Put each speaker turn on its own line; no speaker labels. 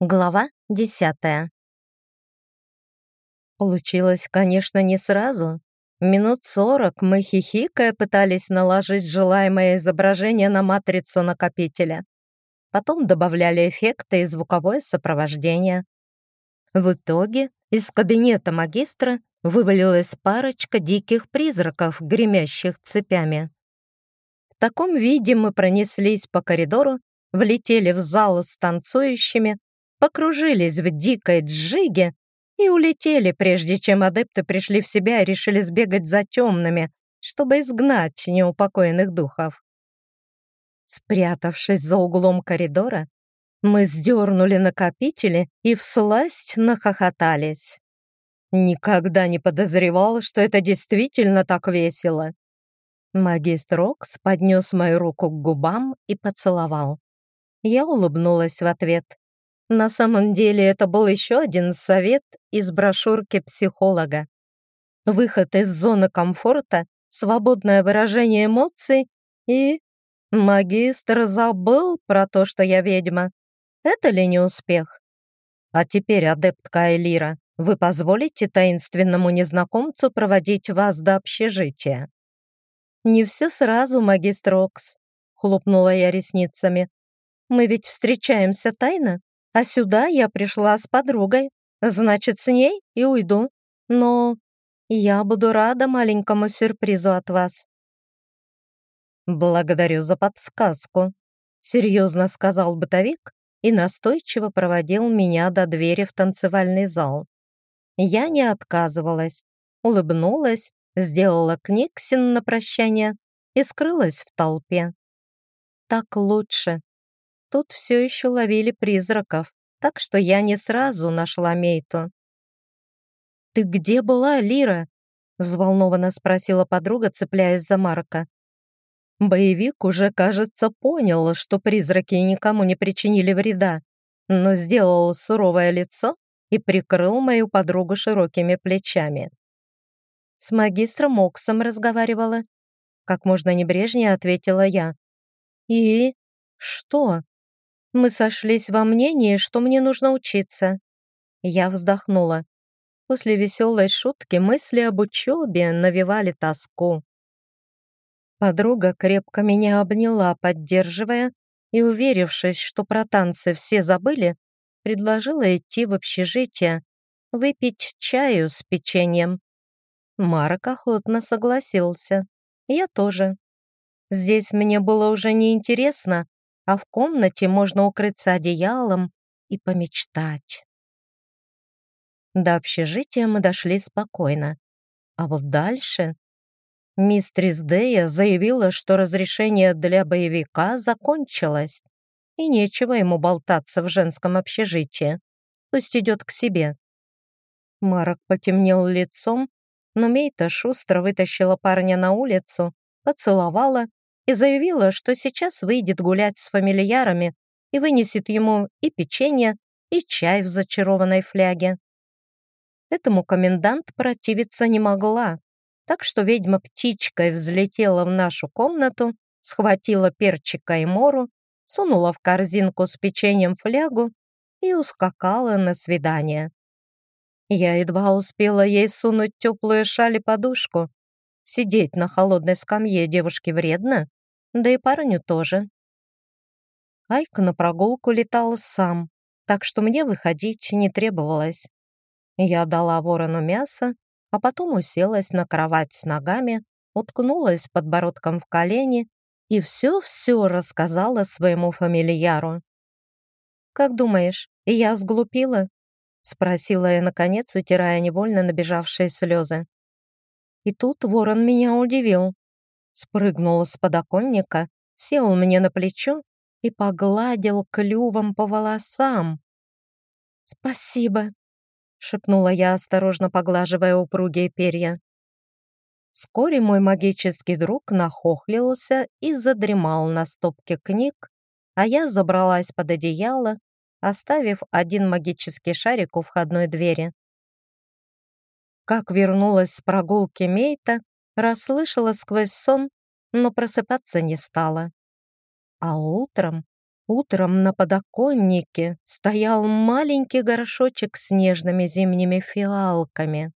Глава десятая. Получилось, конечно, не сразу. Минут сорок мы хихикая пытались наложить желаемое изображение на матрицу накопителя. Потом добавляли эффекты и звуковое сопровождение. В итоге из кабинета магистра вывалилась парочка диких призраков, гремящих цепями. В таком виде мы пронеслись по коридору, влетели в зал с танцующими, покружились в дикой джиге и улетели, прежде чем адепты пришли в себя и решили сбегать за темными, чтобы изгнать неупокоенных духов. Спрятавшись за углом коридора, мы сдернули накопители и всласть нахохотались. Никогда не подозревал, что это действительно так весело. Магистр Окс поднес мою руку к губам и поцеловал. Я улыбнулась в ответ. На самом деле это был еще один совет из брошюрки психолога. Выход из зоны комфорта, свободное выражение эмоций и... Магистр забыл про то, что я ведьма. Это ли не успех? А теперь, адептка Элира, вы позволите таинственному незнакомцу проводить вас до общежития? Не все сразу, магистр Окс, хлопнула я ресницами. Мы ведь встречаемся тайно. А сюда я пришла с подругой, значит, с ней и уйду. Но я буду рада маленькому сюрпризу от вас». «Благодарю за подсказку», — серьезно сказал бытовик и настойчиво проводил меня до двери в танцевальный зал. Я не отказывалась, улыбнулась, сделала книгсин на прощание и скрылась в толпе. Так лучше. Тут все еще ловили призраков, так что я не сразу нашла Мейту. «Ты где была, Лира?» — взволнованно спросила подруга, цепляясь за Марка. Боевик уже, кажется, понял, что призраки никому не причинили вреда, но сделал суровое лицо и прикрыл мою подругу широкими плечами. С магистром Оксом разговаривала. Как можно небрежнее ответила я. «И? Что?» Мы сошлись во мнении, что мне нужно учиться. Я вздохнула. После веселой шутки мысли об учебе навевали тоску. Подруга крепко меня обняла, поддерживая, и, уверившись, что про танцы все забыли, предложила идти в общежитие, выпить чаю с печеньем. Марк охотно согласился. Я тоже. Здесь мне было уже неинтересно, а в комнате можно укрыться одеялом и помечтать. До общежития мы дошли спокойно. А вот дальше... Мистрис Дея заявила, что разрешение для боевика закончилось, и нечего ему болтаться в женском общежитии. Пусть идет к себе. Марок потемнел лицом, но Мейта шустро вытащила парня на улицу, поцеловала и заявила, что сейчас выйдет гулять с фамильярами и вынесет ему и печенье, и чай в зачарованной фляге. Этому комендант противиться не могла, так что ведьма птичкой взлетела в нашу комнату, схватила перчика и мору, сунула в корзинку с печеньем флягу и ускакала на свидание. Я едва успела ей сунуть теплую шаль и подушку. Сидеть на холодной скамье девушке вредно, да и парню тоже. Айк на прогулку летал сам, так что мне выходить не требовалось. Я дала ворону мясо, а потом уселась на кровать с ногами, уткнулась подбородком в колени и все-все рассказала своему фамильяру. «Как думаешь, я сглупила?» — спросила я, наконец, утирая невольно набежавшие слезы. И тут ворон меня удивил спрыгнул с подоконника, сел мне на плечо и погладил клювом по волосам. «Спасибо», — шепнула я, осторожно поглаживая упругие перья. Вскоре мой магический друг нахохлился и задремал на стопке книг, а я забралась под одеяло, оставив один магический шарик у входной двери. Как вернулась с прогулки Мейта, Расслышала сквозь сон, но просыпаться не стала. А утром Утром на подоконнике стоял маленький горшочек с нежными зимними фиалками.